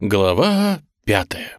Глава пятая.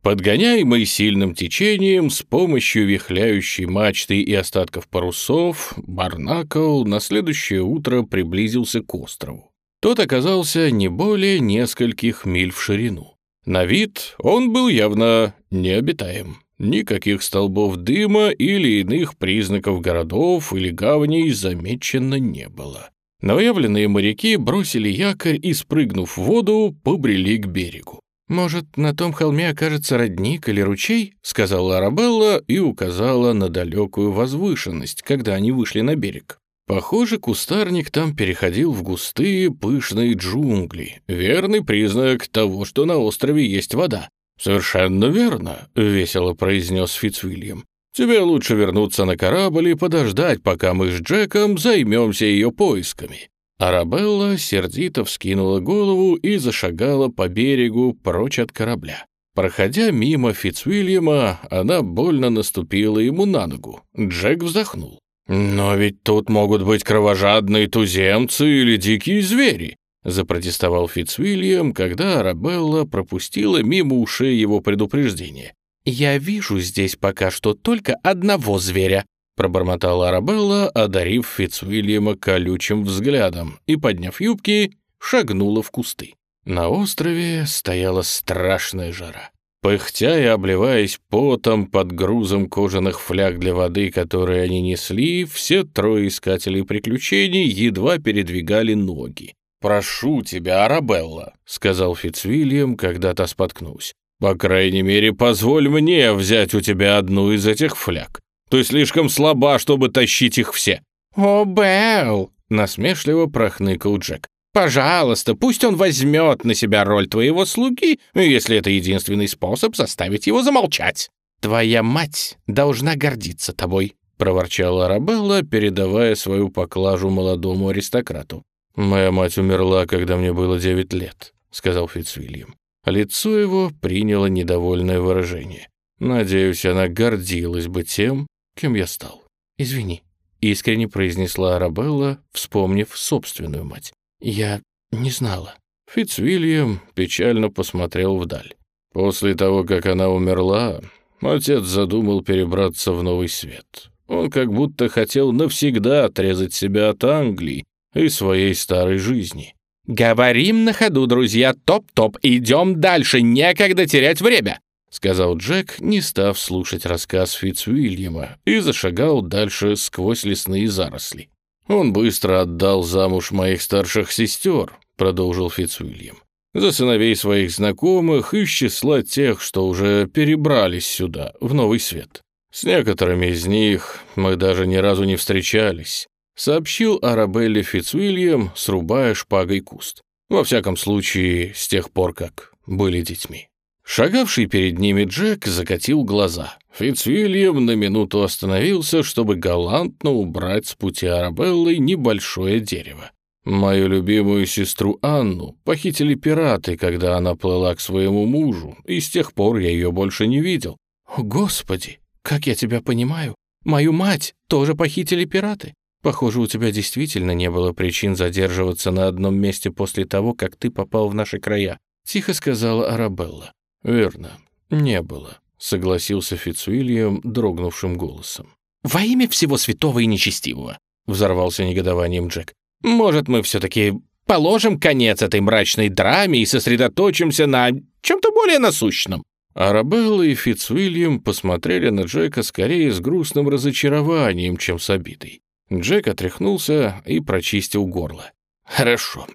Подгоняемый сильным течением с помощью вихляющей мачты и остатков парусов, Барнакл на следующее утро приблизился к острову. Тот оказался не более нескольких миль в ширину. На вид он был явно необитаем. Никаких столбов дыма или иных признаков городов или гаваней замечено не было. Новоявленные моряки бросили якорь и, спрыгнув в воду, побрели к берегу. «Может, на том холме окажется родник или ручей?» — сказала Арабелла и указала на далекую возвышенность, когда они вышли на берег. Похоже, кустарник там переходил в густые пышные джунгли. Верный признак того, что на острове есть вода. «Совершенно верно», — весело произнес Фицвильям. Тебе лучше вернуться на корабль и подождать, пока мы с Джеком займемся ее поисками». Арабелла сердито вскинула голову и зашагала по берегу прочь от корабля. Проходя мимо Фицвильяма, она больно наступила ему на ногу. Джек вздохнул. «Но ведь тут могут быть кровожадные туземцы или дикие звери», запротестовал Фицвильям, когда Арабелла пропустила мимо ушей его предупреждение. «Я вижу здесь пока что только одного зверя», пробормотала Арабелла, одарив Фицвильяма колючим взглядом и, подняв юбки, шагнула в кусты. На острове стояла страшная жара. Пыхтя и обливаясь потом под грузом кожаных фляг для воды, которые они несли, все трое искателей приключений едва передвигали ноги. «Прошу тебя, Арабелла», — сказал Фицвильям, когда та споткнулась. По крайней мере, позволь мне взять у тебя одну из этих фляг. Ты слишком слаба, чтобы тащить их все». «О, Белл!» — насмешливо прохныкал Джек. «Пожалуйста, пусть он возьмет на себя роль твоего слуги, если это единственный способ заставить его замолчать. Твоя мать должна гордиться тобой», — проворчала Арабелла, передавая свою поклажу молодому аристократу. «Моя мать умерла, когда мне было девять лет», — сказал Фицвильям. Лицо его приняло недовольное выражение. Надеюсь, она гордилась бы тем, кем я стал. «Извини», — искренне произнесла Арабелла, вспомнив собственную мать. «Я не знала». Фицвильям печально посмотрел вдаль. После того, как она умерла, отец задумал перебраться в новый свет. Он как будто хотел навсегда отрезать себя от Англии и своей старой жизни. «Говорим на ходу, друзья, топ-топ, идем дальше, некогда терять время!» сказал Джек, не став слушать рассказ Фицуильяма, и зашагал дальше сквозь лесные заросли. «Он быстро отдал замуж моих старших сестер», — продолжил Фицуильям, «за сыновей своих знакомых из числа тех, что уже перебрались сюда, в Новый Свет. С некоторыми из них мы даже ни разу не встречались сообщил Арабелле Фицуильям, срубая шпагой куст. Во всяком случае, с тех пор, как были детьми. Шагавший перед ними Джек закатил глаза. Фицвильям на минуту остановился, чтобы галантно убрать с пути Арабеллы небольшое дерево. Мою любимую сестру Анну похитили пираты, когда она плыла к своему мужу, и с тех пор я ее больше не видел. «О, Господи, как я тебя понимаю! Мою мать тоже похитили пираты!» Похоже, у тебя действительно не было причин задерживаться на одном месте после того, как ты попал в наши края», — тихо сказала Арабелла. «Верно, не было», — согласился Фицуильям дрогнувшим голосом. «Во имя всего святого и нечестивого», — взорвался негодованием Джек. «Может, мы все-таки положим конец этой мрачной драме и сосредоточимся на чем-то более насущном?» Арабелла и Фицуильям посмотрели на Джека скорее с грустным разочарованием, чем с обидой. Джек отряхнулся и прочистил горло. «Хорошо,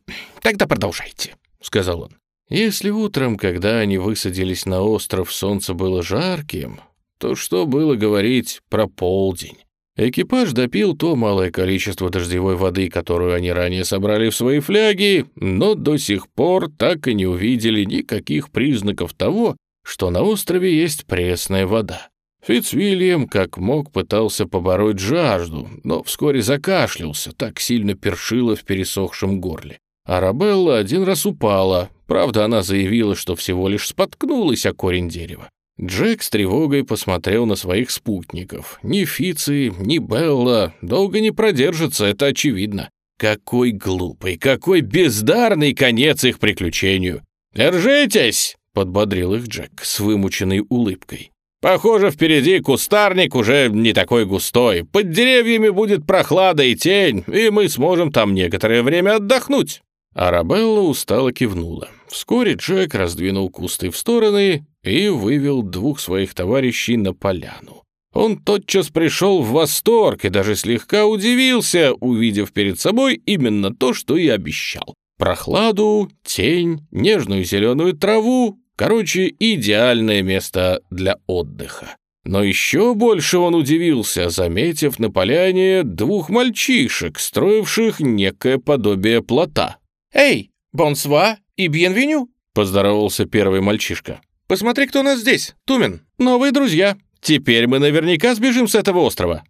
тогда продолжайте», — сказал он. Если утром, когда они высадились на остров, солнце было жарким, то что было говорить про полдень? Экипаж допил то малое количество дождевой воды, которую они ранее собрали в свои фляги, но до сих пор так и не увидели никаких признаков того, что на острове есть пресная вода. Фицвильям как мог пытался побороть жажду, но вскоре закашлялся, так сильно першило в пересохшем горле. Арабелла один раз упала, правда, она заявила, что всего лишь споткнулась о корень дерева. Джек с тревогой посмотрел на своих спутников. Ни Фицы, ни Белла долго не продержатся, это очевидно. Какой глупый, какой бездарный конец их приключению. «Держитесь!» — подбодрил их Джек с вымученной улыбкой. «Похоже, впереди кустарник уже не такой густой. Под деревьями будет прохлада и тень, и мы сможем там некоторое время отдохнуть». Арабелла устало кивнула. Вскоре Джек раздвинул кусты в стороны и вывел двух своих товарищей на поляну. Он тотчас пришел в восторг и даже слегка удивился, увидев перед собой именно то, что и обещал. Прохладу, тень, нежную зеленую траву, короче, идеальное место для отдыха. Но еще больше он удивился, заметив на поляне двух мальчишек, строивших некое подобие плота. «Эй, бонсва и бьенвеню!» — поздоровался первый мальчишка. «Посмотри, кто у нас здесь, Тумен. Новые друзья. Теперь мы наверняка сбежим с этого острова».